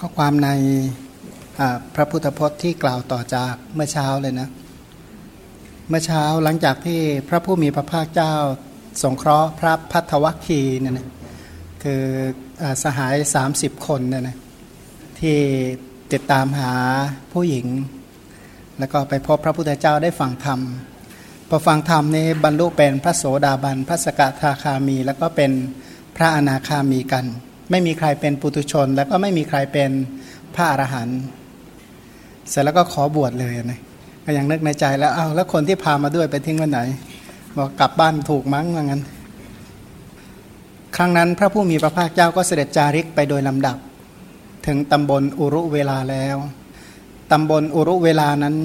ข้อความในพระพุทธพจน์ที่กล่าวต่อจากเมื่อเช้าเลยนะ เมื่อเช้าหลังจากที่พระผู้มีพระภาคเจ้าสงเคราะห์พระพัทวัคคีเนี่ยนะคืออสหาย 30 คนเนี่ยนะที่ติดตามหาผู้หญิง แล้วก็ไปพบพระพุทธเจ้าได้ฟังธรรมพอฟังธรรมนี้บรรลุเป็นพระโสดาบัน พระสกทาคามี แล้วก็เป็นพระอนาคามีกัน ไม่มีใครเป็นปุตุชน แล้วก็ไม่มีใครเป็นพระอรหันต์เสร็จแล้วก็ขอบวชเลยนะก็ยังนึกในใจแล้วเอา้าแล้วคนที่พามาด้วยไปทิ้งวันไหน บอกกลับบ้านถูกมั้งว่างั้น ครั้งนั้นพระผู้มีพระภาคเจ้าก็เสด็จจาริกไปโดยลำดับ ถึงตำบลอุรุเวลาแล้วตำบลอุรุเวลานั้น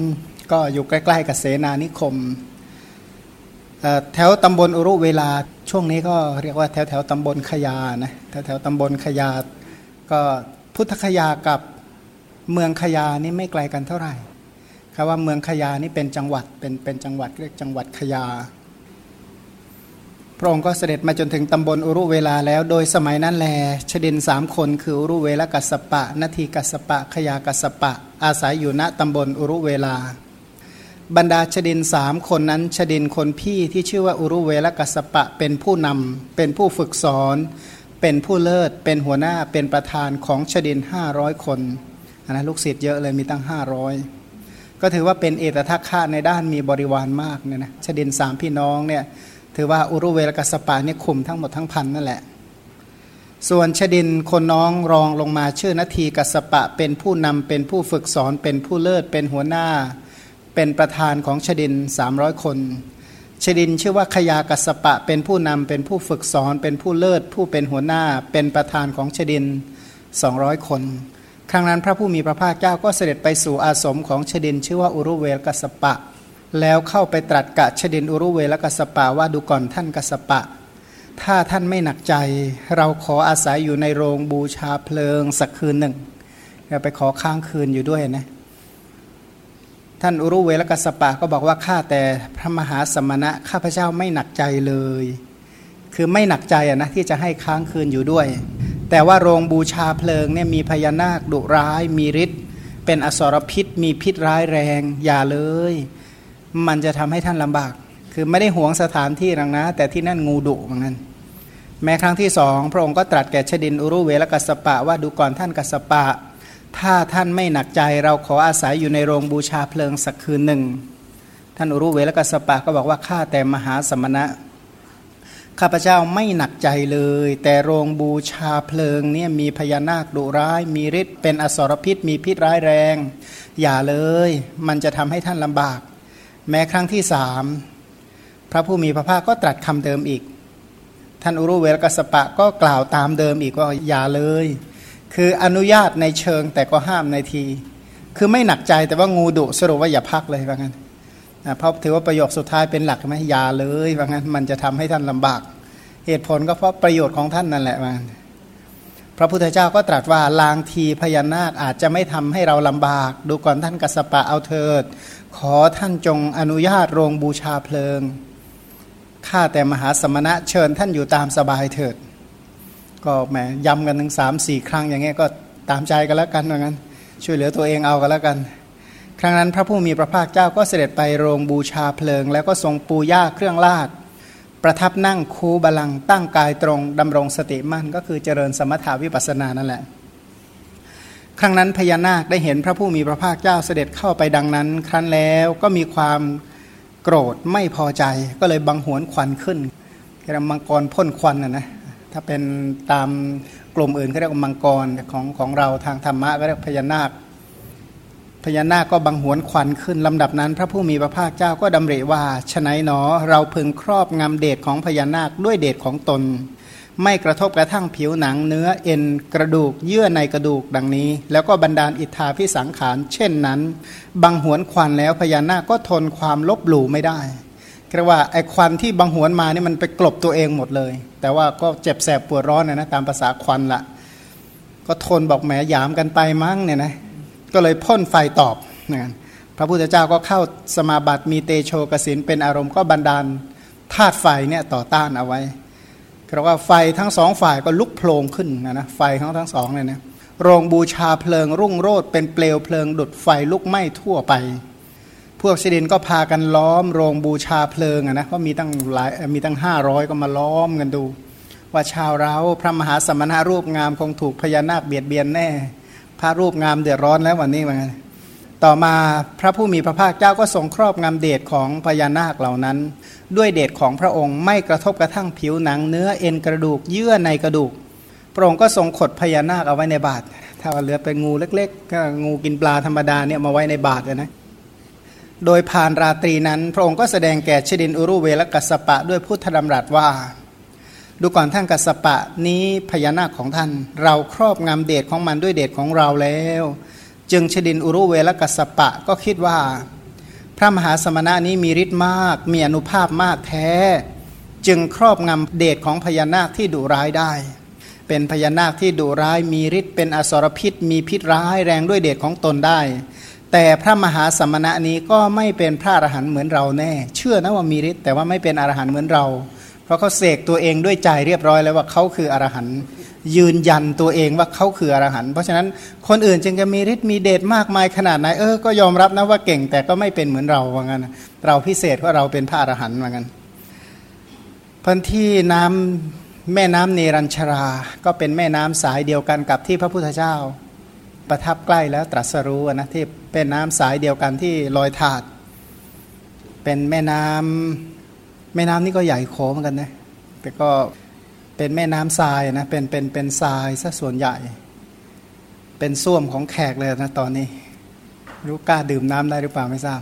ก็อยู่ใกล้ ๆ กับเสนานิคม แถวตำบลอุรุเวลาช่วงนี้ก็เรียกว่าแถวแถวตำบลขยานะแถวแถวตำบลขยา ก็พุทธคยากับเมืองขยานี่ไม่ไกลกันเท่าไหร่คำว่าเมืองขยานี่เป็นจังหวัดเป็นเป็นจังหวัดเรียกจังหวัดขยา พระองค์ก็เสด็จมาจนถึงตำบลอุรุเวลาแล้ว โดยสมัยนั้นแลชดินสามคนคืออุรุเวลกัสปะ นาทีกัสปะ ขยากัสปะ อาศัยอยู่ณตำบลอุรุเวลา บรรดาชดินสามคนนั้นชดินคนพี่ที่ชื่อว่าอุรุเวลกัสปะเป็นผู้นำเป็นผู้ฝึกสอน เป็นผู้เลิศ เป็นหัวหน้าเป็นประธานของชดินห้าร้อยคนนะลูกศิษย์เยอะเลยมีตั้งห้าร้อยก็ถือว่าเป็นเอตทัคคะในด้านมีบริวารมากเนี่ยนะชดินสามพี่น้องเนี่ยถือว่าอุรุเวลกัสปะเนี่ยคุมทั้งหมดทั้งพันนั่นแหละ ส่วนชดินคนน้องรองลงมาชื่อนาทีกัสปะ เป็นผู้นำเป็นผู้ฝึกสอนเป็นผู้เลิศเป็นหัวหน้า เป็นประธานของชดิน 300 คน ชดินชื่อว่าขยากัสปะ เป็นผู้นำเป็นผู้ฝึกสอนเป็นผู้เลิศ ผู้เป็นหัวหน้า เป็นประธานของชดิน 200 คน ครั้งนั้นพระผู้มีพระภาคเจ้าก็เสด็จไปสู่อาสมของชดิน ชื่อว่าอุรุเวลกัสปะ แล้วเข้าไปตรัสกะชดินอุรุเวลกัสปะว่าดูก่อนท่านกัสปะ ถ้าท่านไม่หนักใจ เราขออาศัยอยู่ในโรงบูชาเพลิงสักคืนหนึ่งไปขอค้างคืนอยู่ด้วยนะ ท่านอุรุเวลกัสปะก็บอกว่าข้าแต่พระมหาสมณะข้าพเจ้าไม่หนักใจเลย คือไม่หนักใจนะที่จะให้ค้างคืนอยู่ด้วย แต่ว่าโรงบูชาเพลิงเนี่ยมีพญานาคดุร้ายมีฤทธิ์เป็นอสรพิษ มีพิษร้ายแรง อย่าเลย มันจะทำให้ท่านลำบาก คือไม่ได้หวงสถานที่หรังนะ แต่ที่นั่นงูดุเหมือนกันแม้ครั้งที่สองพระองค์ก็ตรัสแก่ชดินอุรุเวลกัสปะว่าดูก่อนท่านกัสปะ ถ้าท่านไม่หนักใจเราขออาศัยอยู่ในโรงบูชาเพลิงสักคืนหนึ่ง ท่านอุรุเวลกัสปะก็บอกว่าข้าแต่มหาสมณะ ข้าพเจ้าไม่หนักใจเลย แต่โรงบูชาเพลิงเนี่ยมีพญานาคดุร้าย มีฤทธิ์เป็นอสรพิษ มีพิษร้ายแรง อย่าเลย มันจะทำให้ท่านลำบาก แม้ครั้งที่สามพระผู้มีพระภาคก็ตรัสคำเดิมอีก ท่านอุรุเวลกัสปะก็กล่าวตามเดิมอีกว่าอย่าเลย คืออนุญาตในเชิงแต่ก็ห้ามในที คือไม่หนักใจแต่ว่างูดุสรุปว่าอย่าพักเลยว่างั้นนะเพราะถือว่าประโยคสุดท้ายเป็นหลักไหมยาเลยว่างั้นมันจะทำให้ท่านลำบาก เหตุผลก็เพราะประโยชน์ของท่านนั่นแหละว่าพระพุทธเจ้าก็ตรัสว่าลางทีพญานาคอาจจะไม่ทำให้เราลำบาก ดูก่อนท่านกัสปะเอาเถิด ขอท่านจงอนุญาตโรงบูชาเพลิงข้าแต่มหาสมณะเชิญท่านอยู่ตามสบายเถิด ก็แหมย้ำกันถึงสามสี่ครั้งอย่างเงี้ยก็ตามใจกันแล้วกันเหมือนกันช่วยเหลือตัวเองเอากันแล้วกัน ครั้งนั้นพระผู้มีพระภาคเจ้าก็เสด็จไปโรงบูชาเพลิง แล้วก็ทรงปูย่าเครื่องลาดประทับนั่งคูบาลังตั้งกายตรงดำรงสติมั่น ก็คือเจริญสมถาวิปัสสนานั่นแหละ ครั้งนั้นพญานาคได้เห็นพระผู้มีพระภาคเจ้าเสด็จเข้าไปดังนั้น ครั้นแล้วก็มีความโกรธไม่พอใจก็เลยบังหวนควันขึ้นกระมังกรพ่นควันนะนะ ถ้าเป็นตามกลุ่มอื่นก็เรียกว่ามังกรของของเราทางธรรมะก็เรียกพญานาค พญานาคก็บังหวนควันขึ้นลำดับนั้น พระผู้มีพระภาคเจ้าก็ดำริว่าฉนัยหนอเราพึงครอบงำเดชของพญานาคด้วยเดชของตน ไม่กระทบกระทั่งผิวหนังเนื้อเอ็นกระดูกเยื่อในกระดูกดังนี้ แล้วก็บรรดาลอิทธาพิสังขารเช่นนั้น บังหวนควันแล้วพญานาคก็ทนความลบหลู่ไม่ได้เรียกว่าไอควันที่บังหวนมานี่มันไปกลบตัวเองหมดเลย แต่ว่าก็เจ็บแสบปวดร้อนนะนะตามภาษาควันละก็ทนบอกแหมยามกันไปมั้งเนี่ยนะก็เลยพ่นไฟตอบนะพระพุทธเจ้าก็เข้าสมาบัติมีเตโชกสินเป็นอารมณ์ก็บันดาลธาตุไฟเนี่ยต่อต้านเอาไว้เพรียกว่าไฟทั้งสองฝ่ายก็ลุกโผล่ขึ้นนะนะไฟทั้งทั้งสองเลยนะโรงบูชาเพลิงรุ่งโรดเป็นเปลวเพลิงดุดไฟลุกไหม้ทั่วไป พวกชดินก็พากันล้อมโรงบูชาเพลิงนะเพราะมีตั้งหลายมีตั้งห้าร้อยก็มาล้อมกันดู ว่าชาวเราพระมหาสมณะรูปงามคงถูกพญานาคเบียดเบียนแน่ พระรูปงามเดือดร้อนแล้ววันนี้มันต่อมาพระผู้มีพระภาคเจ้าก็ทรงครอบงำเดชของพญานาคเหล่านั้น ด้วยเดชของพระองค์ไม่กระทบกระทั่งผิวหนังเนื้อเอ็นกระดูกเยื่อในกระดูก พระองค์ก็ทรงขดพญานาคเอาไว้ในบาตรถ้าเหลือเป็นงูเล็กๆก็งูกินปลาธรรมดาเนี่ยมาไว้ในบาตรนะ โดยผ่านราตรีนั้น พระองค์ก็แสดงแก่ชดินอุรุเวลกัสปะด้วยพุทธดำรัสว่า ดูก่อนท่านกัสปะนี้พญานาคของท่าน เราครอบงำเดชของมันด้วยเดชของเราแล้ว จึงชดินอุรุเวลกัสปะก็คิดว่า พระมหาสมณะนี้มีฤทธิ์มาก มีอนุภาพมากแท้ จึงครอบงำเดชของพญานาคที่ดุร้ายได้ เป็นพญานาคที่ดุร้ายมีฤทธิ์เป็นอสรพิษ มีพิษร้ายแรงด้วยเดชของตนได้ แต่พระมหาสมณะนี้ก็ไม่เป็นพระอรหันต์เหมือนเราแน่ เชื่อนะว่ามีฤทธิ์แต่ว่าไม่เป็นอรหันต์เหมือนเรา เพราะเขาเสกตัวเองด้วยใจเรียบร้อยแล้วว่าเขาคืออรหันต์ยืนยันตัวเองว่าเขาคืออรหันต์เพราะฉะนั้นคนอื่นจึงจะมีฤทธิ์มีเดชมากมายขนาดไหนเออก็ยอมรับนะว่าเก่งแต่ก็ไม่เป็นเหมือนเราว่างั้นเราพิเศษว่าเราเป็นพระอรหันต์ว่างั้นพันที่น้ำแม่น้ำเนรัญชรา ก็เป็นแม่น้ำสายเดียวกันกับที่พระพุทธเจ้า ประทับใกล้แล้วตรัสรู้นะที่เป็นน้ำสายเดียวกันที่ลอยถาด เป็นแม่น้ำแม่น้ำนี่ก็ใหญ่โขเหมือนกันนะแต่ก็เป็นแม่น้ำทรายนะเป็นเป็นเป็นทรายซะส่วนใหญ่ เป็นส้วมของแขกเลยนะตอนนี้ รู้กล้าดื่มน้ำได้หรือเปล่าไม่ทราบ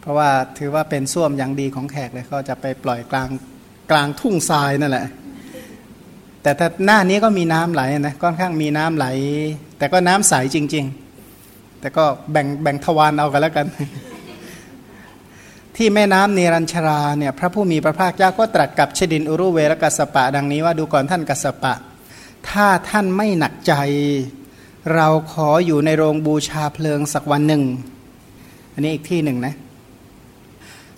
เพราะว่าถือว่าเป็นส้วมอย่างดีของแขกเลยเขาจะไปปล่อยกลางกลางทุ่งทรายนั่นแหละแต่ถ้าหน้านี้ก็มีน้ำไหลนะค่อนข้างมีน้ำไหล แต่ก็น้ำใสจริง ๆ แต่ก็แบ่งแบ่งทวารเอากันแล้วกัน ที่แม่น้ำเนรัญชราเนี่ยพระผู้มีพระภาคเจ้าก็ตรัสกับชดินอุรุเวลกัสปะ ดังนี้ว่าดูก่อนท่านกัสปะ ถ้าท่านไม่หนักใจ เราขออยู่ในโรงบูชาเพลิงสักวันหนึ่ง อันนี้อีกที่หนึ่งนะ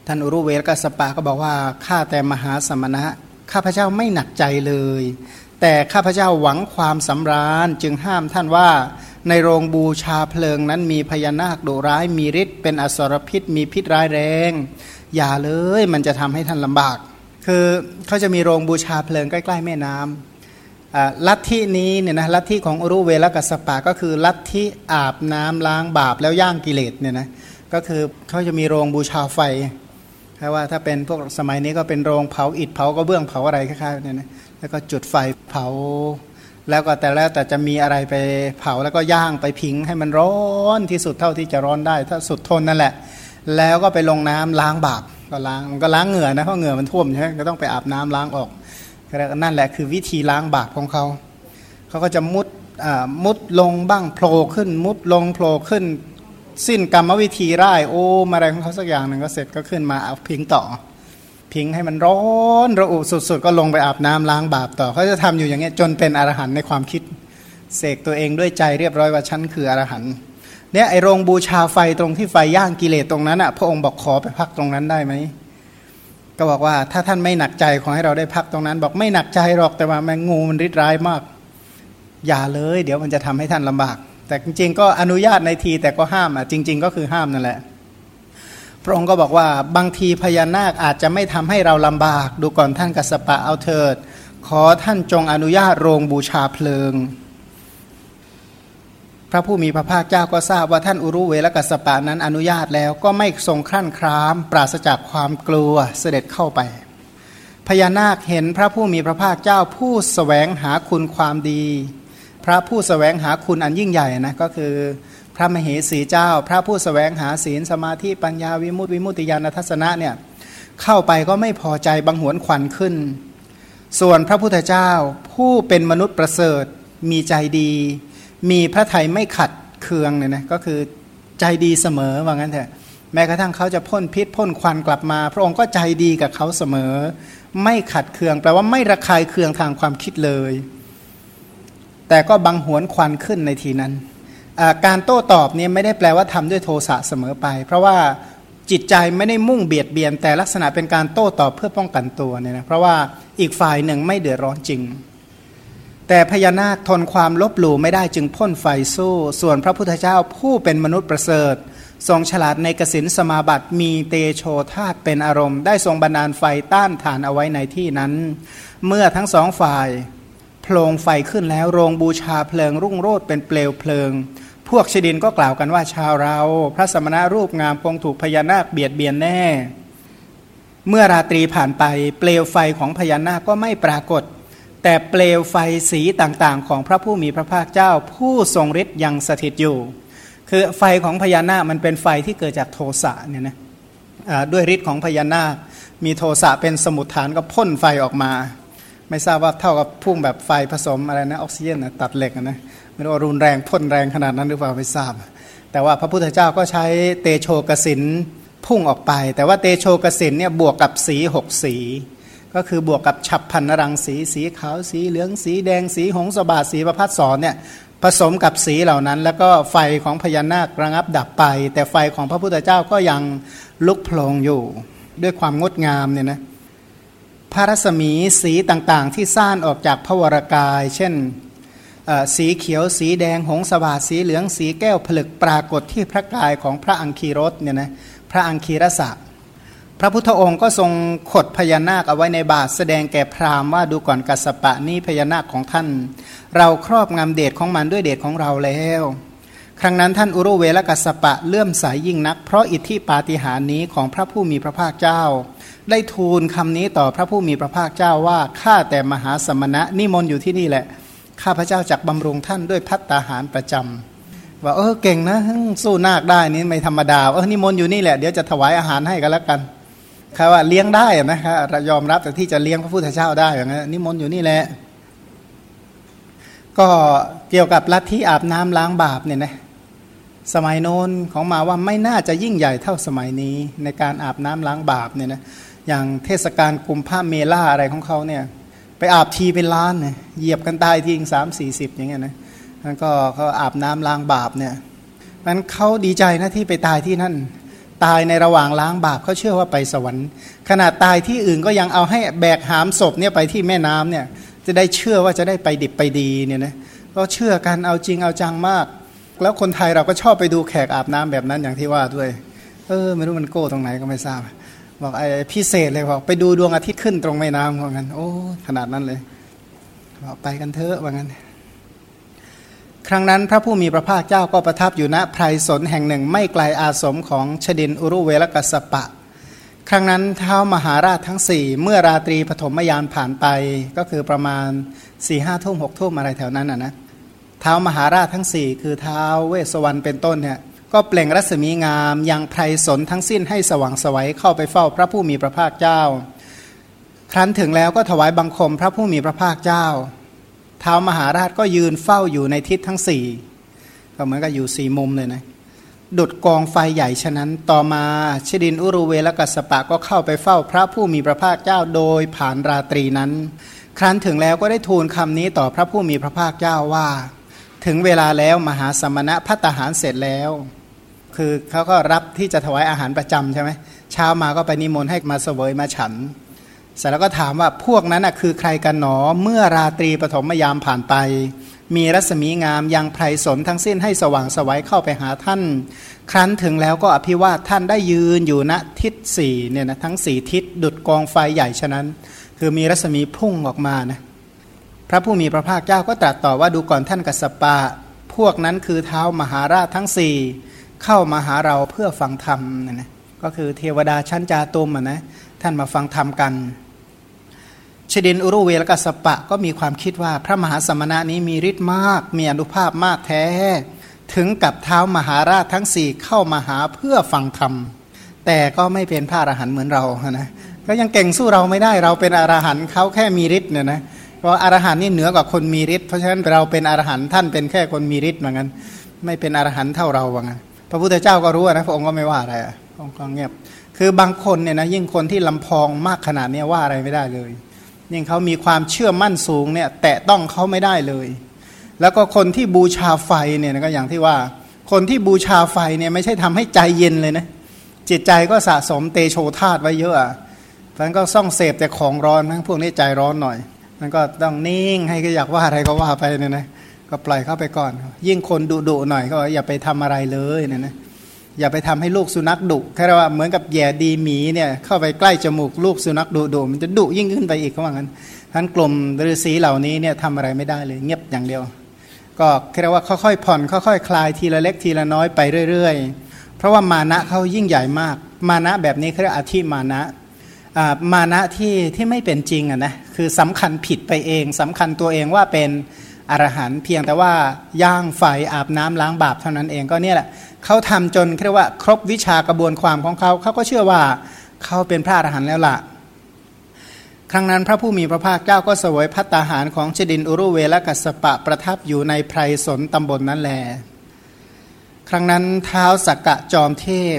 ท่านอุรุเวลกัสปะก็บอกว่าข้าแต่มหาสมณะข้าพเจ้าไม่หนักใจเลย แต่ข้าพเจ้าหวังความสำราญจึงห้ามท่านว่าในโรงบูชาเพลิงนั้นมีพญานาคดุร้ายมีฤทธิ์เป็นอสรพิษ มีพิษร้ายแรง อย่าเลยมันจะทำให้ท่านลำบาก คือเขาจะมีโรงบูชาเพลิงใกล้ ๆ แม่น้ำลัทธินี้เนี่ยนะลัทธิของอรุเวลกัสปะก็คือลัทธิอาบน้ำล้างบาปแล้วย่างกิเลสเนี่ยนะก็คือเขาจะมีโรงบูชาไฟเพราะว่าถ้าเป็นพวกสมัยนี้ก็เป็นโรงเผาอิฐเผาก็เบื้องเผาอะไรคล้ายๆเนี่ยนะ แล้วก็จุดไฟเผา แล้วก็แต่แล้วแต่จะมีอะไรไปเผาแล้วก็ย่างไปพิงให้มันร้อนที่สุดเท่าที่จะร้อนได้ ถ้าสุดทนนั่นแหละ แล้วก็ไปลงน้ำล้างบาปก็ล้างมันก็ล้างเหงื่อนะเพราะเหงื่อมันท่วมใช่ไหมก็ต้องไปอาบน้ำล้างออกนั่นแหละคือวิธีล้างบาปของเขาเขาก็จะมุดมุดลงบ้างโผล่ขึ้น มุดลงโผล่ขึ้น สิ้นกรรมวิธีไร้โอ้มาอะไรของเขาสักอย่างหนึ่งก็เสร็จก็ขึ้นมาเอาพิงต่อ พิงให้มันร้อนระอุสุดๆ ก็ลงไปอาบน้ำล้างบาปต่อเขาจะทำอยู่อย่างเงี้ยจนเป็นอรหันต์ในความคิดเสกตัวเองด้วยใจเรียบร้อยว่าฉันคืออรหันต์เนี่ยไอโรงบูชาไฟตรงที่ไฟย่างกิเลสตรงนั้นอะพระองค์บอกขอไปพักตรงนั้นได้ไหมก็บอกว่าถ้าท่านไม่หนักใจขอให้เราได้พักตรงนั้น บอกไม่หนักใจหรอกแต่ว่าแมงงูมันริดร้ายมาก อย่าเลย เดี๋ยวมันจะทำให้ท่านลำบาก แต่จริง ๆ ก็อนุญาตในทีแต่ก็ห้ามอะจริง ๆ ก็คือห้ามนั่นแหละ พระองค์ก็บอกว่าบางทีพญานาคอาจจะไม่ทำให้เราลำบาก ดูก่อนท่านกัสปะเอาเถิด ขอท่านจงอนุญาตโรงบูชาเพลิง พระผู้มีพระภาคเจ้าก็ทราบว่าท่านอุรุเวลกัสปะนั้นอนุญาตแล้วก็ไม่ทรงครั่นคราม ปราศจากความกลัวเสด็จเข้าไป พญานาคเห็นพระผู้มีพระภาคเจ้าผู้สแสวงหาคุณความดี พระผู้สแสวงหาคุณอันยิ่งใหญ่นะก็คือ ระมเหสีเจ้า พระผู้สแสวงหาศีลสมาธิปัญญาวิมุตติวิมุตติญาณทัศนะเนี่ยเข้าไปก็ไม่พอใจบังหวนขวัญขึ้น ส่วนพระพุทธเจ้าผู้เป็นมนุษย์ประเสริฐ มีใจดี มีพระไทยไม่ขัดเคืองเนี่ยนะก็คือใจดีเสมอว่างั้นเถอะแม้กระทั่งเขาจะพ่นพิษพ่นควันกลับมา พระองค์ก็ใจดีกับเขาเสมอ ไม่ขัดเคืองแปลว่าไม่ระคายเคืองทางความคิดเลย แต่ก็บังหวนควันขึ้นในทีนั้น การโต้ตอบเนี่ยไม่ได้แปลว่าทำด้วยโทสะเสมอไป เพราะว่าจิตใจไม่ได้มุ่งเบียดเบียน แต่ลักษณะเป็นการโต้ตอบเพื่อป้องกันตัวเนี่ยนะเพราะว่าอีกฝ่ายหนึ่งไม่เดือดร้อนจริง แต่พญานาคทนความลบหลู่ไม่ได้จึงพ่นไฟสู้ ส่วนพระพุทธเจ้าผู้เป็นมนุษย์ประเสริฐ ทรงฉลาดในกสินสมาบัติมีเตโชธาตเป็นอารมณ์ ได้ทรงบันดาลไฟต้านทานเอาไว้ในที่นั้น เมื่อทั้งสองฝ่าย ลงไฟขึ้นแล้วโรงบูชาเพลิงรุ่งโรดเป็นเปลวเพลิง พวกชดินก็กล่าวกันว่าชาวเรา พระสมณะรูปงามคงถูกพญานาคเบียดเบียนแน่ เมื่อราตรีผ่านไปเปลวไฟของพญานาคก็ไม่ปรากฏ แต่เปลวไฟสีต่างๆ ของพระผู้มีพระภาคเจ้า ผู้ทรงฤทธิ์ยังสถิตอยู่ คือไฟของพญานาคมันเป็นไฟที่เกิดจากโทสะเนี่ยนะด้วยฤทธิ์ของพญานาค มีโทสะเป็นสมุทฐานก็พ่นไฟออกมา ไม่ทราบว่าเท่ากับพุ่งแบบไฟผสมอะไรนะออกซิเจนนะตัดเหล็กนะไม่รู้ว่ารุนแรงพ่นแรงขนาดนั้นหรือเปล่าไม่ทราบ แต่ว่าพระพุทธเจ้าก็ใช้เตโชกสินพุ่งออกไป แต่ว่าเตโชกสินเนี่ยบวกกับสีหกสี ก็คือบวกกับฉับพันนรังสีสีขาวสีเหลืองสีแดงสีหงสบาสีประพัดสอนเนี่ยผสมกับสีเหล่านั้น แล้วก็ไฟของพญานาคระงับดับไป แต่ไฟของพระพุทธเจ้าก็ยังลุกโผลงอยู่ ด้วยความงดงามเนี่ยนะ พระรัศมีสีต่างๆ ที่ซ่านออกจากพระวรากาย เช่นสีเขียวสีแดงหงสบาสีเหลืองสีแก้วผลึกปรากฏที่พระกายของพระอังคีรสเนี่ยนะพระอังคีรสะพระพุทธองค์ก็ทรงขดพญานาคเอาไว้ในบาทแสดงแก่พราหมณ์ว่าดูก่อนกัสสปะนี่พญานาคของท่าน เราครอบงำเดชของมันด้วยเดชของเราแล้ว ครั้งนั้นท่านอุรุเวลกัสปะเลื่อมสายยิ่งนัก เพราะอิทธิปาฏิหาริย์นี้ของพระผู้มีพระภาคเจ้า ได้ทูลคำนี้ต่อพระผู้มีพระภาคเจ้าว่าข้าแต่มหาสมณะนิมนต์อยู่ที่นี่แหละข้าพระเจ้าจักบำรุงท่านด้วยพัตตาหารประจำว่าเออเก่งนะสู้นาคได้นี่ไม่ธรรมดาเออนิมนต์อยู่นี่แหละเดี๋ยวจะถวายอาหารให้กันแล้วกันคือว่าเลี้ยงได้นะครับยอมรับแต่ที่จะเลี้ยงพระพุทธเจ้าได้อย่างนั้นนิมนต์อยู่นี่แหละก็เกี่ยวกับลัทธิอาบน้ำล้างบาปเนี่ยนะ สมัยโน้นของมาว่าไม่น่าจะยิ่งใหญ่เท่าสมัยนี้ในการอาบน้ำล้างบาปเนี่ยนะอย่างเทศกาลกุมภาเมล่าอะไรของเขาเนี่ยไปอาบทีเป็นล้านเนี่ยเหยียบกันตายทีสามสี่สิบอย่างเงี้ยนะแล้วก็เขาอาบน้ำล้างบาปเนี่ยมันเขาดีใจนะที่ไปตายที่นั่น ตายในระหว่างล้างบาปเขาเชื่อว่าไปสวรรค์ ขนาดตายที่อื่นก็ยังเอาให้แบกหามศพเนี่ยไปที่แม่น้ำเนี่ยจะได้เชื่อว่าจะได้ไปดิบไปดีเนี่ยนะก็เชื่อกันเอาจริงเอาจังมาก แล้วคนไทยเราก็ชอบไปดูแขกอาบน้ำแบบนั้นอย่างที่ว่าด้วย เออไม่รู้มันโก้ตรงไหนก็ไม่ทราบ บอกไอ้พิเศษเลยบอกไปดูดวงอาทิตย์ขึ้นตรงแม่น้ำว่างั้น โอ้ขนาดนั้นเลยบอกไปกันเถอะว่างั้น ครั้งนั้นพระผู้มีพระภาคเจ้าก็ประทับอยู่ณไพรสนแห่งหนึ่ง ไม่ไกลอาสมของชดินอุรุเวลกัสปะ ครั้งนั้นเท้ามหาราชทั้งสี่เมื่อราตรีปฐมยามผ่านไปก็คือประมาณสี่ห้าทุ่มหกทุ่มอะไรแถวนั้นอะนะ เท้ามหาราชทั้งสี่คือเท้าเวสวรรณเป็นต้นเนี่ยก็เปล่งรัศมีงามยังไพรสนทั้งสิ้นให้สว่างสวัยเข้าไปเฝ้าพระผู้มีพระภาคเจ้า ครั้นถึงแล้วก็ถวายบังคมพระผู้มีพระภาคเจ้าเท้ามหาราชก็ยืนเฝ้าอยู่ในทิศทั้งสี่ก็เหมือนกับอยู่สี่มุมเลยนะดุดกองไฟใหญ่ฉะนั้นต่อมาชดินอุรุเวลกัสสปะก็เข้าไปเฝ้าพระผู้มีพระภาคเจ้าโดยผ่านราตรีนั้น ครั้นถึงแล้วก็ได้ทูลคำนี้ต่อพระผู้มีพระภาคเจ้าว่า ถึงเวลาแล้วมหาสมณะพัตหารเสร็จแล้ว คือเขาก็รับที่จะถวายอาหารประจำใช่ไหมเช้ามาก็ไปนิมนต์ให้มาเสวยมาฉันเสร็จแล้วก็ถามว่าพวกนั้นคือใครกันหนอเมื่อราตรีปฐมยามผ่านไป มีรัศมีงามยังไพรสนทั้งสิ้นให้สว่างสวัยเข้าไปหาท่าน ครั้นถึงแล้วก็อภิวาทท่านได้ยืนอยู่ณทิศสี่เนี่ยนะทั้งสี่ทิศดุดกองไฟใหญ่ฉะนั้น คือมีรัศมีพุ่งออกมานะ พระผู้มีพระภาคเจ้าก็ตรัสต่อว่าดูก่อนท่านกัสสปะ พวกนั้นคือเท้ามหาราชทั้งสี่เข้ามาหาเราเพื่อฟังธรรมนะนะก็คือเทวดาชั้นจาตุมนะท่านมาฟังธรรมกันชดินอุรุเวลกัสปะก็มีความคิดว่าพระมหาสมณะนี้มีฤทธิ์มาก มีอนุภาพมากแท้ ถึงกับเท้ามหาราชทั้งสี่เข้ามาหาเพื่อฟังธรรม แต่ก็ไม่เป็นพระอรหันต์เหมือนเรานะก็ยังเก่งสู้เราไม่ได้เราเป็นอรหันต์เขาแค่มีฤทธิ์เนี่ยนะเพราะอรหันต์นี่เหนือกว่าคนมีฤทธิ์เพราะฉะนั้นเราเป็นอรหันต์ท่านเป็นแค่คนมีฤทธิ์เหมือนกันไม่เป็นอรหันต์เท่าเราว่างั้นพระพุทธเจ้าก็รู้นะพระองค์ก็ไม่ว่าอะไรอะพระองค์ก็เงียบ คือบางคนเนี่ยนะยิ่งคนที่ลำพองมากขนาดนี้ว่าอะไรไม่ได้เลยยิ่งเขามีความเชื่อมั่นสูงเนี่ยแตะต้องเขาไม่ได้เลย แล้วก็คนที่บูชาไฟเนี่ยก็อย่างที่ว่า คนที่บูชาไฟเนี่ยไม่ใช่ทำให้ใจเย็นเลยนะจิตใจก็สะสมเตโชธาตไว้เยอะเพราะนั้นก็ส่องเสพแต่ของร้อนทั้งพวกนี้ใจร้อนหน่อย มันก็ต้องนิ่งให้ก็อยากว่าอะไรก็ว่าไปเนี่ยนะก็ปล่อยเข้าไปก่อน ยิ่งคนดุดุหน่อยก็อย่าไปทำอะไรเลยเนี่ยนะอย่าไปทำให้ลูกสุนัขดุแค่ว่าเหมือนกับแย่ดีหมีเนี่ยเข้าไปใกล้จมูกลูกสุนัขดุดุมันจะดุยิ่งขึ้นไปอีกเขาว่างั้นท่านกลุ่มฤาษีเหล่านี้เนี่ยทำอะไรไม่ได้เลย เงียบอย่างเดียว ก็เรียกว่าค่อยๆผ่อนค่อยๆคลายทีละเล็กทีละน้อยไปเรื่อย ๆ เพราะว่ามานะเขายิ่งใหญ่มาก มานะแบบนี้เขาเรียกอธิมานะ มานะที่ที่ไม่เป็นจริงอะนะคือสำคัญผิดไปเองสำคัญตัวเองว่าเป็นอรหันต์เพียงแต่ว่าย่างไฟอาบน้ำล้างบาปเท่านั้นเองก็เนี่ยแหละเขาทำจนเรียกว่าครบวิชากระบวนความของเขาเขาก็เชื่อว่าเขาเป็นพระอรหันต์แล้วล่ะ ครั้งนั้นพระผู้มีพระภาคเจ้าก็สวยพัตตาหารของชดินอุรุเวลกัสปะประทับอยู่ในไพรสนตำบลนนั้นแล ครั้งนั้นเท้าสักกะจอมเทพ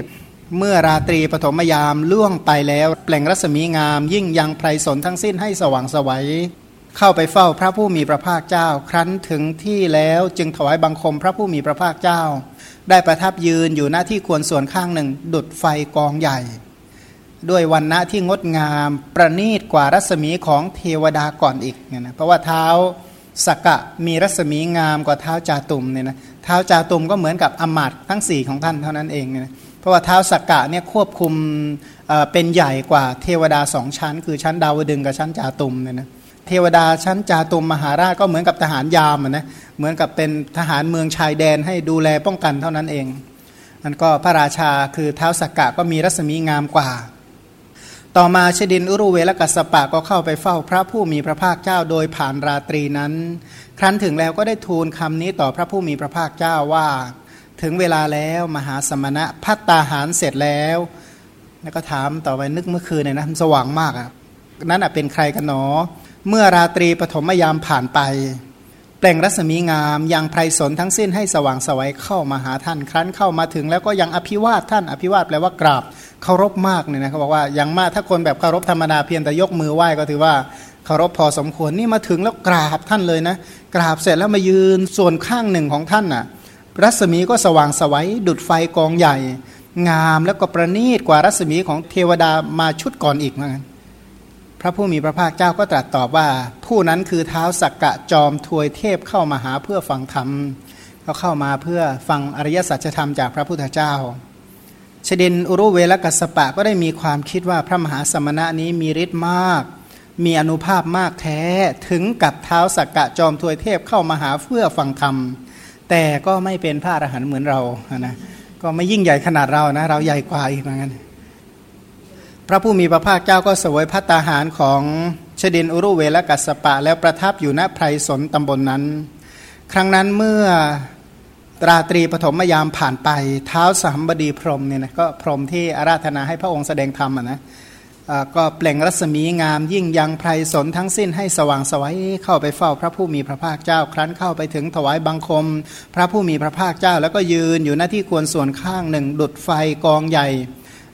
เมื่อราตรีปฐมยามล่วงไปแล้วแปลงรัศมีงาม ยิ่งยังไพรสนทั้งสิ้นให้สว่างสวัย เข้าไปเฝ้าพระผู้มีพระภาคเจ้า ครั้นถึงที่แล้วจึงถวายบังคมพระผู้มีพระภาคเจ้า ได้ประทับยืนอยู่หน้าที่ควรส่วนข้างหนึ่ง ดุดไฟกองใหญ่ ด้วยวันณะที่งดงามประณีตกว่ารัศมีของเทวดาก่อนอีกเนี่ยนะเพราะว่าเท้าสกกะมีรัศมีงามกว่าเท้าจาตุมเนี่ยนะเท้าจาตุมก็เหมือนกับอมาตทั้ง4ของท่านเท่านั้นเองเนี่ยนะ เพราะว่าเท้าสกกะเนี่ยควบคุมเป็นใหญ่กว่าเทวดาสองชั้น คือชั้นดาวดึงกับชั้นจาตุมเนี่ยนะเทวดาชั้นจาตุมมหาราชก็เหมือนกับทหารยามนะเหมือนกับเป็นทหารเมืองชายแดนให้ดูแลป้องกันเท่านั้นเองมันก็พระราชาคือเท้าสักกะก็มีรัศมีงามกว่า ต่อมาชดินอุรุเวลกัสปะก็เข้าไปเฝ้าพระผู้มีพระภาคเจ้าโดยผ่านราตรีนั้น ครั้นถึงแล้วก็ได้ทูลคำนี้ต่อพระผู้มีพระภาคเจ้าว่า ถึงเวลาแล้วมหาสมณะพัตตาหารเสร็จแล้ว แล้วก็ถามต่อไปนึกเมื่อคืนเนี่ยนะสว่างมากอะนั้นอะเป็นใครกันหนอ เมื่อราตรีปฐมยามผ่านไป แปลงรัศมีงามยังไพรสนทั้งสิ้นให้สว่างสวัยเข้ามาหาท่านครั้นเข้ามาถึงแล้วก็ยังอภิวาทท่านอภิวาทแปลว่ากราบเคารพมากเนี่ยนะเขาบอกว่าย่างมากถ้าคนแบบเคารพธรรมดาเพียงแต่ยกมือไหว้ก็ถือว่าเคารพพอสมควรนี่มาถึงแล้วกราบท่านเลยนะ กราบเสร็จแล้วมายืนส่วนข้างหนึ่งของท่านน่ะ รัศมีก็สว่างสวัยดุดไฟกองใหญ่ งามแล้วก็ประณีตกว่ารัศมีของเทวดามาชุดก่อนอีกเหมือนกันพระผู้มีพระภาคเจ้าก็ตรัสตอบว่า ผู้นั้นคือเท้าสักกะจอมทวยเทพเข้ามาหาเพื่อฟังธรรมเขาเข้ามาเพื่อฟังอริยสัจธรรมจากพระพุทธเจ้าชดินอุรุเวลกัสปะก็ได้มีความคิดว่าพระมหาสมณะนี้มีฤทธิ์มาก มีอนุภาพมากแท้ถึงกับเท้าสักกะจอมทวยเทพเข้ามาหาเพื่อฟังธรรม แต่ก็ไม่เป็นพระอรหันต์เหมือนเรานะก็ไม่ยิ่งใหญ่ขนาดเรานะ เราใหญ่กว่าอีกเหมือนกันพระผู้มีพระภาคเจ้าก็สวยพัตตาหารของชดินอุรุเวลกัสปะ แล้วประทับอยู่ณไพรสนตำบลนนั้น ครั้งนั้นเมื่อตราตรีปฐมยามผ่านไปเท้าสามบดีพรมเนี่ยนะก็พรมที่อาราธนาให้พระองค์แสดงธรรมนะ ก็เปล่งรัศมีงาม ยิ่งยังไพรสนทั้งสิ้นให้สว่างสวัยเข้าไปเฝ้าพระผู้มีพระภาคเจ้า ครั้นเข้าไปถึงถวายบังคม พระผู้มีพระภาคเจ้า แล้วก็ยืนอยู่หน้าที่ควรส่วนข้างหนึ่ง ดุดไฟกองใหญ่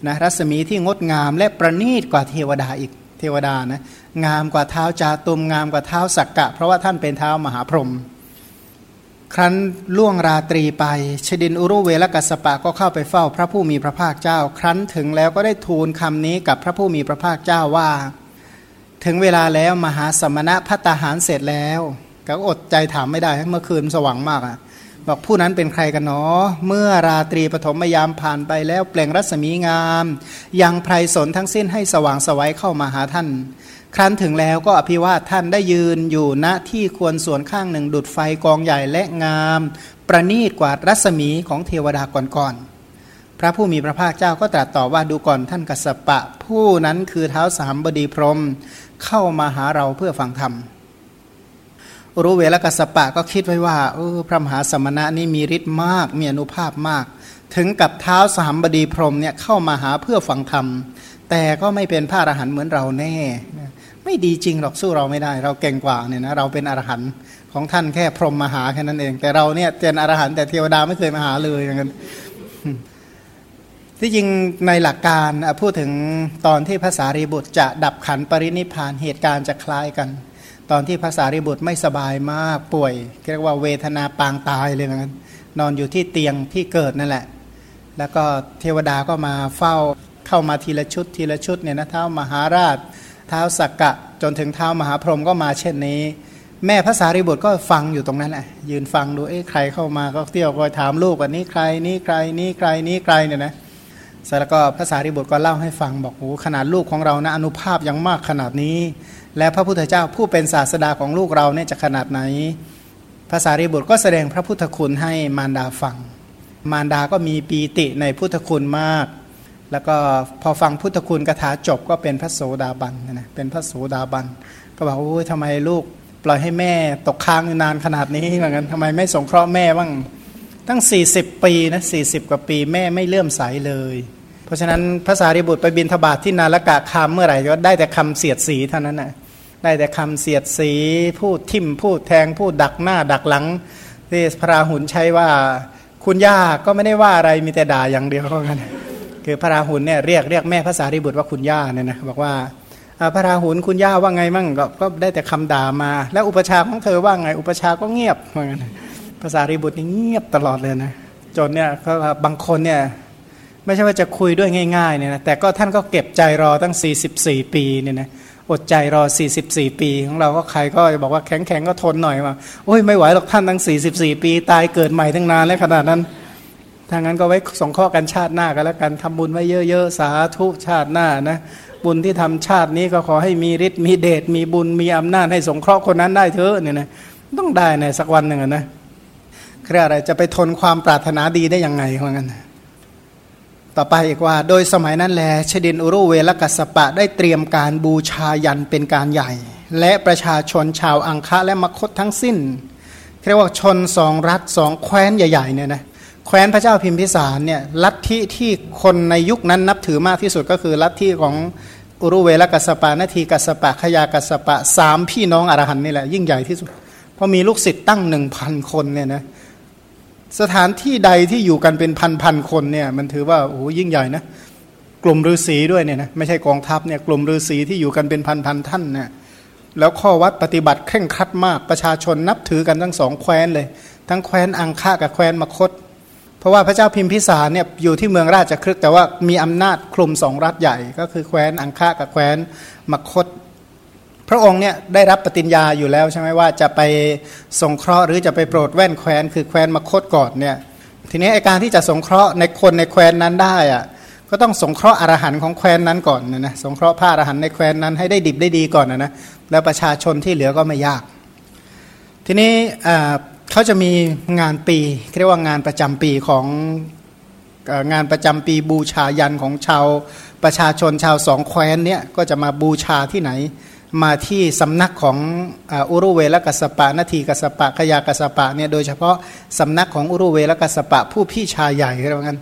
นะรัศมีที่งดงามและประณีตกว่าเทวดาอีกเทวดานะงามกว่าเท้าจาตุมงามกว่าเท้าสักกะ เพราะว่าท่านเป็นเท้ามหาพรหม ครั้นล่วงราตรีไป ชดินอุรุเวลกัสปะก็เข้าไปเฝ้าพระผู้มีพระภาคเจ้า ครั้นถึงแล้วก็ได้ทูลคำนี้กับพระผู้มีพระภาคเจ้าว่า ถึงเวลาแล้วมหาสมณะพัตาหารเสร็จแล้วก็อดใจถามไม่ได้เมื่อคืนสว่างมากอะ่ะบอกผู้นั้นเป็นใครกันเนาะเมื่อราตรีปฐมยามผ่านไปแล้วเปล่งรัศมีงาม ยังไพรสนทั้งสิ้นให้สว่างสวัยเข้ามาหาท่าน ครั้นถึงแล้วก็อภิวาทท่านได้ยืนอยู่ณที่ควรส่วนข้างหนึ่งดุดไฟกองใหญ่และงาม ประณีตกว่ารัศมีของเทวดาก่อนๆพระผู้มีพระภาคเจ้าก็ตรัสต่อว่าดูก่อนท่านกัสสปะ ผู้นั้นคือเท้าสามบดีพรมเข้ามาหาเราเพื่อฟังธรรมรู้เวลกัสปะก็คิดไว้ว่าเออพระมหาสมณะนี่มีฤทธิ์มากมีอนุภาพมาก ถึงกับเท้าสามบดีพรมเนี่ยเข้ามาหาเพื่อฟังธรรมแต่ก็ไม่เป็นพระอรหันต์เหมือนเราแน่ ไม่ดีจริงหรอกสู้เราไม่ได้ เราเก่งกว่าเนี่ยนะเราเป็นอรหันต์ของท่านแค่พรหมมาหาแค่นั้นเอง แต่เราเนี่ยเป็นอรหันต์แต่เทวดาไม่เคยมาหาเลยอย่างนั้นที่จริงในหลักการพูดถึงตอนที่ภาษารีบุตรจะดับขันปรินิพานเหตุการณ์จะคล้ายกัน ตอนที่ภาษาริบุตรไม่สบายมากป่วยเรียกว่าเวทนาปางตายเลยนะนอนอยู่ที่เตียงที่เกิดนั่นแหละ แล้วก็เทวดาก็มาเฝ้าเข้ามาทีละชุดทีละชุดเนี่ยนะเท้ามหาราช เท้าสักกะจนถึงเท้ามหาพรหมก็มาเช่นนี้ แม่พระสารีบุตรก็ฟังอยู่ตรงนั้นแหละยืนฟังดูเอ๊ะใครเข้ามาก็เที่ยวคอยถามลูกว่านี้ใครนี้ใครนี้ใครนี้ใครเนี่ยนะเสร็จแล้วก็พระสารีบุตรก็เล่าให้ฟังบอกโอ้ขนาดลูกของเรานะอนุภาพยังมากขนาดนี้ และพระพุทธเจ้าผู้เป็นศาสดาของลูกเราเนี่ยจะขนาดไหนภาษารีบุตรก็แสดงพระพุทธคุณให้มารดาฟัง มารดาก็มีปีติในพุทธคุณมาก แล้วก็พอฟังพุทธคุณคาถาจบก็เป็นพระโสดาบันนะเป็นพระโสดาบัน ก็บอกโอ้ยทำไมลูกปล่อยให้แม่ตกค้างนานขนาดนี้เหมือนกันทำไมไม่สงเคราะห์แม่บ้างตั้ง 40 ปีนะสีกว่าปีแม่ไม่เลื่อมใสเลย เพราะฉะนั้นภาษาริบุตรไปบินทบาทที่นาลกะคามเมื่อไหร่ก็ได้แต่คำเสียดสีเท่านั้นนะได้แต่คำเสียดสี พูดทิมพูดแทงพูดดักหน้าดักหลังที่พระราหุลใช้ว่าคุณย่าก็ไม่ได้ว่าอะไรมีแต่ด่าอย่างเดียวกัน คือพระราหุลเนี่ยเรียกเรียกแม่ภาษาริบุตรว่าคุณย่าเนี่ยนะบอกว่าพระราหุลคุณย่าว่าไงมั่งกก็ได้แต่คำด่ามา แล้วอุปชาของเธอว่าไง อุปชาก็เงียบเหมือนกันภาษาริบุตรนี่เงียบตลอดเลยนะจนเนี่ยก็บางคนเนี่ยไม่ใช่ว่าจะคุยด้วยง่ายๆเนี่ยนะแต่ก็ท่านก็เก็บใจรอตั้ง 44 ปีเนี่ยนะอดใจรอ 44 ปีของเราก็ใครก็บอกว่าแข็งแข็งก็ทนหน่อยว่าโอ้ยไม่ไหวหรอกท่านทั้ง 44 ปี ตายเกิดใหม่ทั้งนานแล้วขนาดนั้น ทางนั้นก็ไว้สงข้อกันชาติหน้ากันแล้วกันทำบุญไว้เยอะๆ สาธุชาติหน้านะ บุญที่ทำชาตินี้ก็ขอให้มีฤทธิ์มีเดชมีบุญมีอำนาจให้สงเคราะห์คนนั้นได้เถอะเนี่ยนะต้องได้ในสักวันหนึ่งนะเรียกอะไรจะไปทนความปรารถนาดีได้ยังไงเหมือนกันต่อไปอีกว่า โดยสมัยนั้นแลชดินอุรุเวลกัสปะได้เตรียมการบูชายันเป็นการใหญ่ และประชาชนชาวอังคะและมคตทั้งสิ้นเรียกว่าชนสองรัฐสองแคว้นใหญ่ๆเนี่ยนะ แคว้นพระเจ้าพิมพิสารเนี่ยลัทธิที่คนในยุคนั้นนับถือมากที่สุดก็คือลัทธิของอุรุเวลกัสปะนาทีกัสปะขยากัสปะสามพี่น้องอรหันนี่แหละยิ่งใหญ่ที่สุด เพราะมีลูกศิษย์ตั้งหนึ่งพันคนเนี่ยนะสถานที่ใดที่อยู่กันเป็นพันพันคนเนี่ยมันถือว่าโอ้ยิ่งใหญ่นะกลุ่มฤาษีด้วยเนี่ยนะไม่ใช่กองทัพเนี่ยกลุ่มฤาษีที่อยู่กันเป็นพันพันท่านเนี่ยแล้วข้อวัดปฏิบัติเคร่งครัดมากประชาชนนับถือกันทั้งสองแคว้นเลย ทั้งแคว้นอังคากับแคว้นมคต เพราะว่าพระเจ้าพิมพิสารเนี่ยอยู่ที่เมืองราชครึกแต่ว่ามีอำนาจคลุมสองรัฐใหญ่ ก็คือแคว้นอังคากับแคว้นมคต พระองค์เนี่ยได้รับปฏิญญาอยู่แล้วใช่ไหมว่าจะไปสงเคราะห์หรือจะไปโปรดแว่นแคว้นคือแคว้นมคตก่อนเนี่ยทีนี้ไอการที่จะสงเคราะห์ในคนในแคว้นนั้นได้อะก็ต้องสงเคราะห์อรหันต์ของแคว้นนั้นก่อนนะนะสงเคราะห์ผ้าอรหันต์ในแคว้นนั้นให้ได้ดิบได้ดีก่อนนะนะแล้วประชาชนที่เหลือก็ไม่ยาก ทีนี้ เขาจะมีงานปีเรียกว่างานประจำปีของงานประจำปีบูชายันของชาวประชาชนชาวสองแคว้นเนี่ยก็จะมาบูชาที่ไหน มาที่สำนักของอุรุเวลกัสปะนาทีกัสปะขยากัสปะเนี่ยโดยเฉพาะสำนักของอุรุเวลกัสปะผู้พี่ชายใหญ่เรียกว่างั้น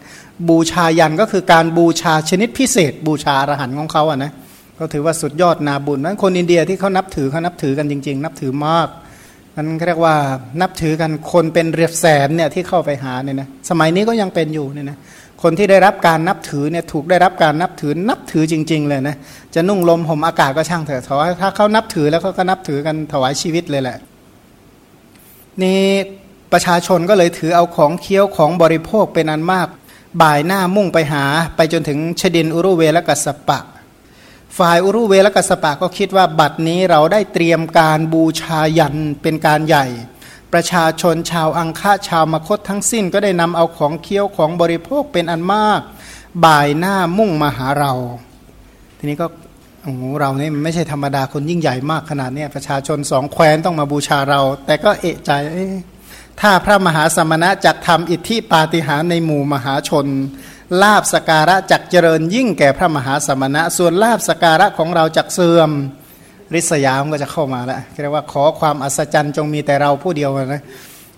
บูชายันก็คือการบูชาชนิดพิเศษ บูชาอรหันต์ของเขาอะนะก็ถือว่าสุดยอดนาบุญนั้นคนอินเดียที่เขานับถือเขานับถือกันจริง ๆ นับถือมาก นั้นเรียกว่านับถือกันคนเป็นเรียบแสนเนี่ยที่เข้าไปหาเนี่ยนะสมัยนี้ก็ยังเป็นอยู่เนี่ยนะคนที่ได้รับการนับถือเนี่ยถูกได้รับการนับถือนับถือจริง ๆ เลยนะจะนุ่งลมห่มอากาศก็ช่างเถอะถอยถ้าเขานับถือแล้วเขาก็นับถือกันถวายชีวิตเลยแหละ นี่ประชาชนก็เลยถือเอาของเคี้ยวของบริโภคเป็นอันมาก บ่ายหน้ามุ่งไปหาไปจนถึงชดินอุรุเวลกัสปะ ฝ่ายอุรุเวลกัสปะก็คิดว่าบัดนี้เราได้เตรียมการบูชายันเป็นการใหญ่ ประชาชนชาวอังคาชาวมคตทั้งสิ้นก็ได้นำเอาของเคี้ยวของบริโภคเป็นอันมาก บ่ายหน้ามุ่งมาหาเรา ทีนี้ก็โอ้เราเนี่ยไม่ใช่ธรรมดาคนยิ่งใหญ่มากขนาดนี้ประชาชนสองแคว้นต้องมาบูชาเรา แต่ก็เอะใจถ้าพระมหาสมณะจักทำอิทธิปาฏิหาริย์ในหมู่มหาชน ลาบสการะจักเจริญยิ่งแก่พระมหาสมณะ ส่วนลาบสการะของเราจักเสื่อมริษยามก็จะเข้ามาแล้วเรียกว่าขอความอัศจรรย์จงมีแต่เราผู้เดียวนะ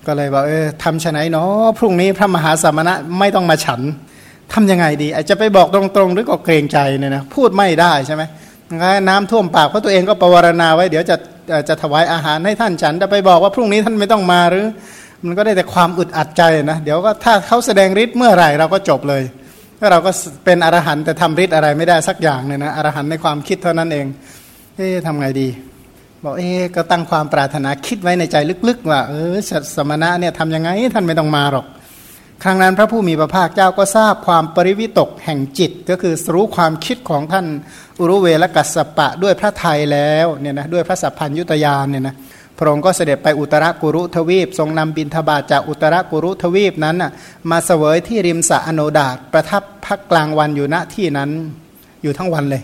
ก็เลยบอกเออทำชไหนเนาะพรุ่งนี้พระมหาสมณะไม่ต้องมาฉันทํำยังไงดีอาจจะไปบอกตรงๆ หรือก็เกรงใจเนี่ยนะพูดไม่ได้ใช่ไหมน้ำท่วมปากเพราะตัวเองก็ปวารณาไว้เดี๋ยวจะจะถวายอาหารให้ท่านฉันจะไปบอกว่าพรุ่งนี้ท่านไม่ต้องมาหรือ มันก็ได้แต่ความอึดอัดใจนะเดี๋ยวก็ถ้าเขาแสดงฤทธิ์เมื่อไหร่เราก็จบเลย เราก็เป็นอรหันต์แต่ทำฤทธิ์อะไรไม่ได้สักอย่างเนี่ยนะอรหันต์ในความคิดเท่านั้นเองเอ๊ะทำไงดี บอกเอ๊ะก็ตั้งความปรารถนาคิดไว้ในใจลึกๆ ว่า เออสมณะเนี่ยทำยังไงท่านไม่ต้องมาหรอก ครั้งนั้นพระผู้มีพระภาคเจ้าก็ทราบความปริวิตกแห่งจิต ก็คือรู้ความคิดของท่านอุรุเวลกัสสปะด้วยพระไทยแล้วเนี่ยนะด้วยพระสัพพัญยุตยานเนี่ยนะ พระองค์ก็เสด็จไปอุตรกุรุทวีป ทรงนำบินทบาทจากอุตรกุรุทวีปนั้นมาเสวยที่ริมสะอโนดาตประทับพักกลางวันอยู่ณที่นั้นอยู่ทั้งวันเลย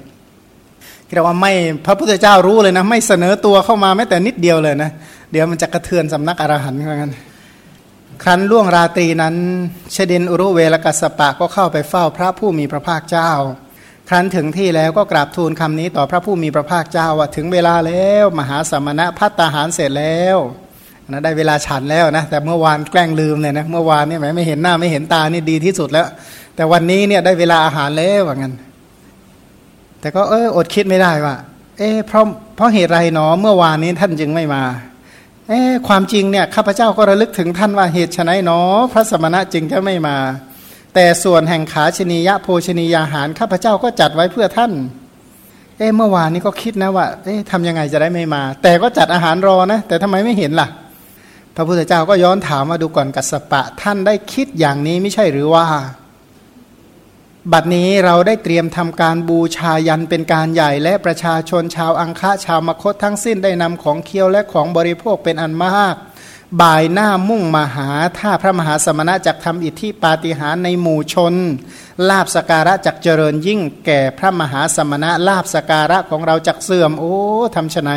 เรียกว่าไม่พระพุทธเจ้ารู้เลยนะ ไม่เสนอตัวเข้ามาแม้แต่นิดเดียวเลยนะ เดี๋ยวมันจะกระเทือนสำนักอรหันต์เหมือนกันครั้นล่วงราตรีนั้น เชดินอุรุเวลกัสปะก็เข้าไปเฝ้าพระผู้มีพระภาคเจ้า ครั้นถึงที่แล้วก็กราบทูลคำนี้ต่อพระผู้มีพระภาคเจ้าว่าถึงเวลาแล้วมหาสมณะพัตตาหารเสร็จแล้วนะได้เวลาฉันแล้วนะแต่เมื่อวานแกล้งลืมเลยนะเมื่อวานนี่แหมไม่เห็นหน้าไม่เห็นตานี่ดีที่สุดแล้ว แต่วันนี้เนี่ยได้เวลาอาหารแล้วว่างั้น แต่ก็เอออดคิดไม่ได้ว่า เออเพราะเพราะเหตุไรเนาะเมื่อวานนี้ท่านจึงไม่มาเอ๊ความจริงเนี่ยข้าพเจ้าก็ระลึกถึงท่านว่าเหตุไฉนเนาะพระสมณะจึงจะไม่มา แต่ส่วนแห่งขาชนียะโภชนียาหารข้าพเจ้าก็จัดไว้เพื่อท่าน เอ๊เมื่อวานนี้ก็คิดนะว่าเอ๊ะทำยังไงจะได้ไม่มา แต่ก็จัดอาหารรอนะ แต่ทำไมไม่เห็นล่ะ พระพุทธเจ้าก็ย้อนถามมาดูก่อนกัสปะท่านได้คิดอย่างนี้ไม่ใช่หรือว่า บัดนี้เราได้เตรียมทำการบูชายันเป็นการใหญ่และประชาชนชาวอังคะชาวมคตทั้งสิ้นได้นำของเคี้ยวและของบริโภคเป็นอันมาก บ่ายหน้ามุ่งมาหา ถ้าพระมหาสมณะจักทำอิทธิปาฏิหาริในหมู่ชน ลาบสการะจักเจริญยิ่งแก่พระมหาสมณะลาบสการะของเราจักเสื่อม โอ้ทำไหน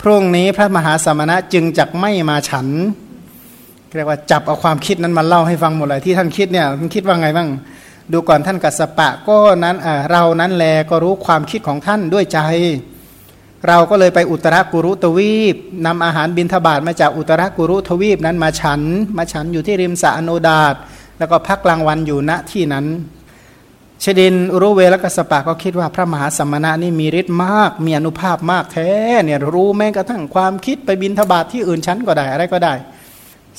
พรุ่งนี้พระมหาสมณะจึงจักไม่มาฉันเรียกว่าจับเอาความคิดนั้นมาเล่าให้ฟังหมดเลยที่ท่านคิดเนี่ยท่านคิดว่าไงบ้างดูก่อนท่านกัสปะก็นั้นเรานั้นแลก็รู้ความคิดของท่านด้วยใจ เราก็เลยไปอุตรกุรุตวีปนำอาหารบินทบาทมาจากอุตรกุรุทวีปนั้นมาฉัน มาฉันอยู่ที่ริมสะอโนดาตแล้วก็พักกลางวันอยู่ณที่นั้นชดินอุรุเวลกัสปะก็คิดว่าพระมหาสมณะนี่มีฤทธิ์มาก มีอนุภาพมากแท้เนี่ยรู้แม้กระทั่งความคิดไปบินทบาทที่อื่นชั้นก็ได้อะไรก็ได้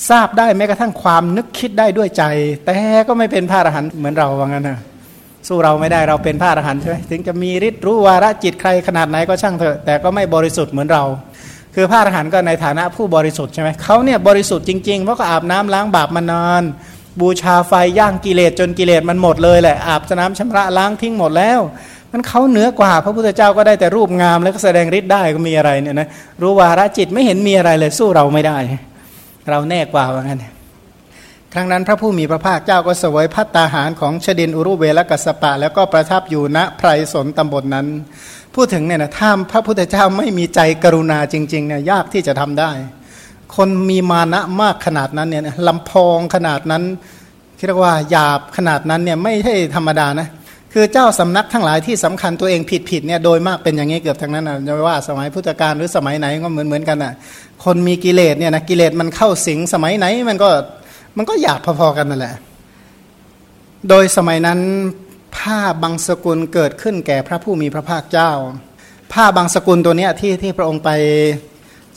ทราบได้แม้กระทั่งความนึกคิดได้ด้วยใจ แต่ก็ไม่เป็นพระอรหันต์เหมือนเราว่างั้นนะ สู้เราไม่ได้เราเป็นพระอรหันต์ใช่ไหมถึงจะมีฤทธิ์รู้วาระจิตใครขนาดไหนก็ช่างเถอะแต่ก็ไม่บริสุทธิ์เหมือนเรา คือพระอรหันต์ก็ในฐานะผู้บริสุทธิ์ใช่ไหมเขาเนี่ยบริสุทธิ์จริงๆเพราะก็อาบน้ำล้างบาปมานาน บูชาไฟย่างกิเลสจนกิเลสมันหมดเลยแหละอาบน้ำชำระล้างทิ้งหมดแล้วมันเขาเหนือกว่าพระพุทธเจ้าก็ได้แต่รูปงามแล้วก็แสดงฤทธิ์ได้ก็มีอะไรเนี่ยนะรู้วาระจิตไม่เห็นมีอะไรเลยสู้เราไม่ได้ เราแน่กว่าว่างั้น ครั้งนั้นพระผู้มีพระภาคเจ้าก็เสวยพัตตาหารของชดินอุรุเวลกัสปะ แล้วก็ประทับอยู่ณไพรสนตำบลนนั้น พูดถึงเนี่ยนะถ้าพระพุทธเจ้าไม่มีใจกรุณาจริงๆเนี่ยยากที่จะทำได้ คนมีมานะมากขนาดนั้นเนี่ยลำพองขนาดนั้นเรียกว่าหยาบขนาดนั้นเนี่ยไม่ใช่ธรรมดานะคือเจ้าสำนักทั้งหลายที่สำคัญตัวเองผิดผิดเนี่ยโดยมากเป็นอย่างนี้เกือบทั้งนั้นนะไม่ว่าสมัยพุทธกาลหรือสมัยไหนก็เหมือนเหมือนกันอะคนมีกิเลสเนี่ยนะกิเลสมันเข้าสิงสมัยไหนมันก็ มันก็อยากพอๆกันนั่นแหละ โดยสมัยนั้นผ้าบางสกุลเกิดขึ้นแก่พระผู้มีพระภาคเจ้า ผ้าบางสกุลตัวเนี้ยที่ที่พระองค์ไป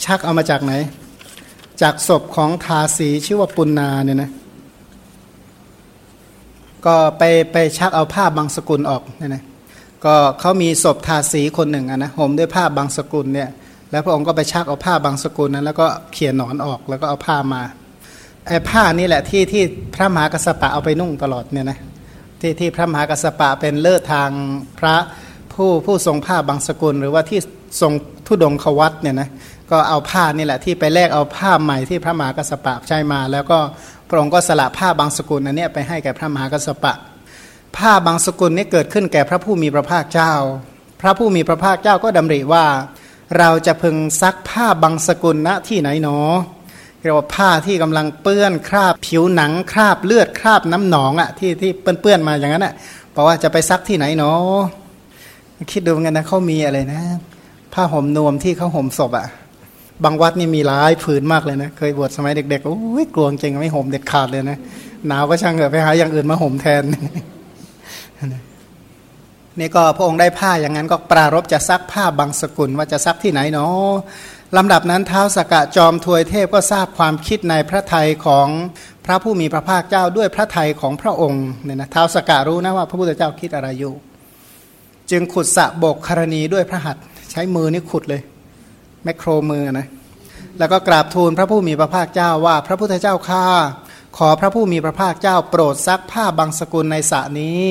ชักเอามาจากไหน จากศพของทาสีชื่อว่าปุณนาเนี่ยนะก็ไปไปชักเอาผ้าบางสกุลออกเนี่ยนะก็เขามีศพทาสีคนหนึ่งอะนะห่มด้วยผ้าบางสกุลเนี่ยแล้วพระองค์ก็ไปชักเอาผ้าบางสกุลนั้น แล้วก็เขี่ยหนอนออกแล้วก็เอาผ้ามา ไอ้ผ้านี่แหละที่ที่พระมหากษัตริย์เอาไปนุ่งตลอดเนี่ยนะที่ที่พระมหากษัตริย์เป็นเลิศทางพระผู้ผู้ทรงผ้าบางสกุล หรือว่าที่ทรงทุดงควัตเนี่ยนะก็เอาผ้านี่แหละที่ไปแลกเอาผ้าใหม่ที่พระมหากษัตริย์ใช้มา แล้วก็พระองค์ก็สละผ้าบางสกุลอันนี้ไปให้แก่พระมหากษัตริย์ผ้าบางสกุลนี้เกิดขึ้นแก่พระผู้มีพระภาคเจ้า พระผู้มีพระภาคเจ้าก็ดำริว่า เราจะพึงซักผ้าบางสกุลณที่ไหนเนาะ เรียกว่าผ้าที่กำลังเปื้อนคราบผิวหนังคราบเลือดคราบน้ำหนองอะ่ะที่ที่เปื้อนๆมาอย่างนั้นอะ่ะบอกว่าจะไปซักที่ไหนเนาะคิดดูกันนะเขามีอะไรนะ ผ้าห่มนวมที่เขาห่มศพอะ่ะ บางวัดนี่มีหลายผืนมากเลยนะ เคยบวชสมัยเด็กๆโอ้ยกลัวจริงไม่ห่มเด็ดขาดเลยนะหนาวก็ช่างเถอะไปหาอย่างอื่นมาห่มแทนนี่ก็พระองค์ได้ผ้าอย่างนั้นก็ปรารบจะซักผ้าบางสกุลว่าจะซักที่ไหนเนาะ ลำดับนั้นเท้าสกะจอมทวยเทพก็ทราบความคิดในพระไทยของพระผู้มีพระภาคเจ้าด้วยพระไทยของพระองค์เนี่ยนะเท้าสกะรู้นะว่าพระพุทธเจ้าคิดอะไรอยู่ จึงขุดสะบกครณีด้วยพระหัตใช้มือนี่ขุดเลย แมคโครมือนะแล้วก็กราบทูลพระผู้มีพระภาคเจ้าว่าพระพุทธเจ้าข้าขอพระผู้มีพระภาคเจ้าโปรดซักผ้าบางสกุลในสระนี้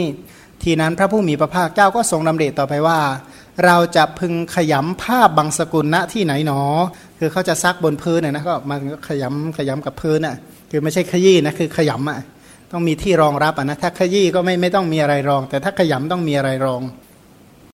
ทีนั้นพระผู้มีพระภาคเจ้าก็ทรงดำริต่อไปว่า เราจะพึงขยำผ้าบางสกุลณที่ไหนหนอ คือเขาจะซักบนพื้นน่ยนะก็มาขยำขยำกับพื้นน่ะคือไม่ใช่ขยี้นะคือขยำอะต้องมีที่รองรับอะนะถ้าขยี้ก็ไม่ไม่ต้องมีอะไรรอง แต่ถ้าขยำต้องมีอะไรรอง